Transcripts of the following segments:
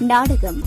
நாடகம்.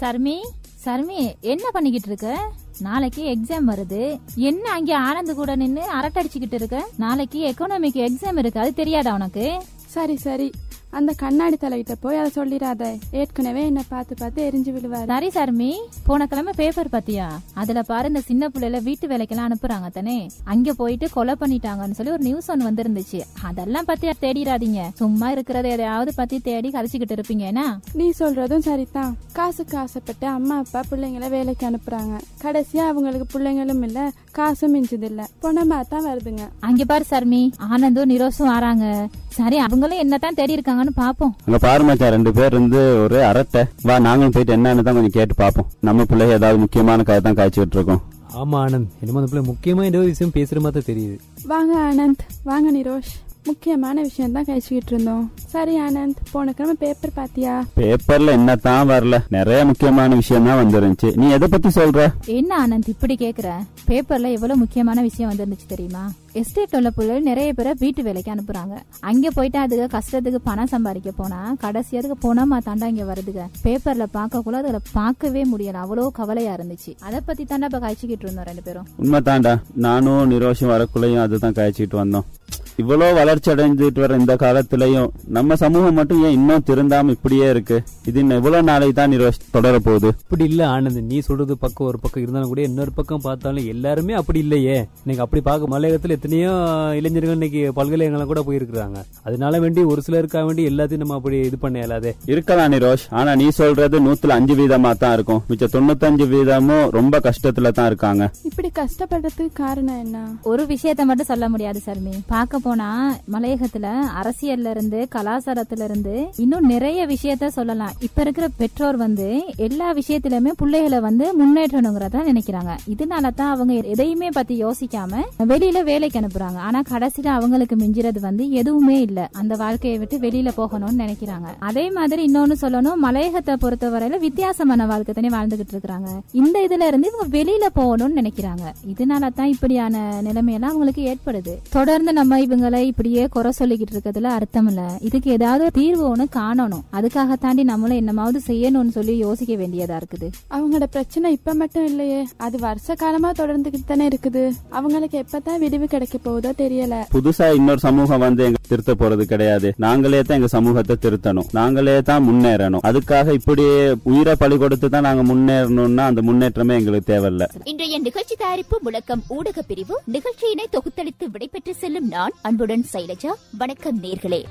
சர்மி சர்மி என்ன பண்ணிக்கிட்டு இருக்க? நாளைக்கு எக்ஸாம் வருது. என்ன அங்க ஆனந்த் கூட நின்னு அரட்டடிச்சுக்கிட்டு இருக்க? நாளைக்கு எக்கனாமிக் எக்ஸாம் இருக்கு. அது தெரியாதா உனக்கு? சரி சரி. அந்த கண்ணாடி தலைகிட்ட போய் அதை சொல்லிடாத. ஏற்கனவே என்ன பார்த்து பார்த்து எரிஞ்சு விழுவாரு. சரி சர்மி. போன கிழமை பேப்பர் பாத்தியா அதுல பாரு இந்த சின்ன பிள்ளைல வீட்டு வேலைக்கெல்லாம் அனுப்புறாங்க தானே அங்க போயிட்டு கொலை பண்ணிட்டாங்கன்னு சொல்லி ஒரு நியூஸ் ஒன்று வந்திருந்துச்சு. அதெல்லாம் பத்தி தேடிடாதீங்க. சும்மா இருக்கிறத எதையாவது பத்தி தேடி கதைச்சிக்கிட்டு இருப்பீங்க என்ன? நீ சொல்றதும் சரிதான். காசுக்கு ஆசைப்பட்டு அம்மா அப்பா பிள்ளைங்கள வேலைக்கு அனுப்புறாங்க. கடைசியா அவங்களுக்கு பிள்ளைங்களும் இல்ல காசும் மிஞ்சது இல்ல. பணமா தான் வருதுங்க. அங்க பாரு சர்மி. ஆனந்தும் நிரோஷும் வராங்க சரி அவங்களும் என்னதான் தேடி இருக்காங்கன்னு பாப்போம். அங்க பாரு மச்சான் ரெண்டு பேர் இருந்து ஒரு அரட்டை. வா நாங்களும் போயிட்டு என்னன்னு தான் கொஞ்சம் கேட்டு பார்ப்போம் நம்ம பிள்ளைங்க ஏதாவது முக்கியமான கதை தான் காய்ச்சிட்டு இருக்கோம். ஆமா ஆனந்த். என்னமோ அந்த பிள்ளை முக்கியமா ஏதோ விஷயம் பேசுற மாதிரி தெரியுது. வாங்க ஆனந்த். வாங்க நிரோஷ். முக்கியமான விஷயம் தான் கழிச்சுக்கிட்டு இருந்தோம். சரி ஆனந்த் போன கிழமை பேப்பர் பாத்தியா பேப்பர்ல என்னத்தான் வரல. நிறைய முக்கியமான விஷயம் தான் வந்துருந்துச்சு. நீ எதை பத்தி சொல்ற? என்ன ஆனந்த் இப்படி கேக்குற? பேப்பர்ல எவ்வளவு முக்கியமான விஷயம் வந்துருந்துச்சு தெரியுமா? எஸ்டேட் உள்ள பிள்ளைகள் நிறைய பேரை வீட்டு வேலைக்கு அனுப்புறாங்க. அங்க போயிட்டு அதுக்கு கஷ்டத்துக்கு பணம் சம்பாதிக்க போனா கடைசி அதுக்கு போனமா தாண்டா இங்க வருதுங்க பேப்பர்ல பார்க்கக்குள்ள அதுல பார்க்கவே முடியல. அவ்வளவு கவலையா இருந்துச்சு. அதை பத்தி தாண்டா இப்ப காய்ச்சிக்கிட்டு இருந்தோம் ரெண்டு பேரும். உண்மைதான்டா. நானும் நிரோஷம் வரக்குள்ளையும் அதுதான் காய்ச்சிட்டு வந்தோம். இவ்வளோ வளர்ச்சி அடைஞ்சிட்டு வர இந்த காலத்திலயும் நம்ம சமூகம் மட்டும் ஏன் இன்னும் திருந்தாம இப்படியே இருக்கு? இது இன்னும் எவ்வளவு நாளைக்கு தான் நிரோஷ் தொடர போகுது. அப்படி இல்ல ஆனந்த் நீ சொல்றது பக்கம் ஒரு பக்கம் இருந்தாலும் கூட இன்னொரு பக்கம் பார்த்தாலும் எல்லாருமே அப்படி இல்லையே. இன்னைக்கு அப்படி பார்க்க மலையகத்துல எத்தனையோ இளைஞர்கள் இன்னைக்கு பல்கலைக்கழகம் கூட போயிருக்கிறாங்க. அதனால வேண்டி ஒரு சிலருக்காக வேண்டி எல்லாத்தையும் நம்ம அப்படி இது பண்ண இயலாதே. இருக்கலாம் நிரோஷ் ஆனா நீ சொல்றது நூத்துல அஞ்சு வீதமா தான் இருக்கும். மிச்ச தொண்ணூத்தஞ்சு வீதமும் ரொம்ப கஷ்டத்துல தான் இருக்காங்க. இப்படி கஷ்டப்படுறதுக்கு காரணம் என்ன? ஒரு விஷயத்த மட்டும் சொல்ல முடியாது சர்மி. பார்க்க போனா மலையகத்துல அரசியல்ல இருந்து கலாச்சாரத்துல இருந்து இன்னும் நிறைய விஷயத்த சொல்லலாம். இப்ப இருக்கிற பெற்றோர் வந்து எல்லா விஷயத்திலுமே பிள்ளைகளை வந்து முன்னேற்றணுங்கிறத நினைக்கிறாங்க. இதனால தான் அவங்க எதையுமே பத்தி யோசிக்காம வெளியில வேலைக்கு அனுப்புறாங்க. ஆனா கடைசியில அவங்களுக்கு மிஞ்சுறது வந்து எதுவுமே இல்ல. அந்த வாழ்க்கையை விட்டு வெளியில போகணும்னு நினைக்கிறாங்க. அதே மாதிரி இன்னொன்னு சொல்லணும். மலையகத்தை பொறுத்தவரையில வித்தியாசமான வாழ்க்கை தானே வாழ்ந்துகிட்டு இருக்கிறாங்க. இந்த இதுல இருந்து இவங்க வெளியில போகணும்னு நினைக்கிறாங்க. இதனால தான் இப்படியான நிலைமையெல்லாம் அவங்களுக்கு ஏற்படுது. தொடர்ந்து நம்ம இவங்களை இப்படியே குறை சொல்லிக்கிட்டு இருக்கிறதுல அர்த்தம் இல்ல. இது இதுக்கு ஏதாவது தீர்வு ஒண்ணு காணணும். அதுக்காக தாண்டி நம்மளும் என்னமாவது செய்யணும்னு சொல்லி யோசிக்க வேண்டியதா இருக்குது. அவங்களோட பிரச்சனை இப்ப மட்டும் இல்லையே. அது வருஷ காலமா தொடர்ந்துகிட்டு தானே இருக்குது. அவங்களுக்கு எப்பதான் விடிவு கிடைக்க போகுதோ தெரியல. புதுசா இன்னொரு சமூகம் வந்து எங்க திருத்த போறது கிடையாது. நாங்களே தான் எங்க சமூகத்தை திருத்தணும். நாங்களே தான் முன்னேறணும். அதுக்காக இப்படி உயிரை பலி கொடுத்து தான் நாங்க முன்னேறணும்னா அந்த முன்னேற்றமே எங்களுக்கு தேவையில்ல. இன்றைய நிகழ்ச்சி தயாரிப்பு முழக்கம் ஊடக பிரிவு. நிகழ்ச்சியினை தொகுத்தளித்து விடைபெற்று செல்லும் நான் அன்புடன் சைலஜா. வணக்கம் நேர்களே.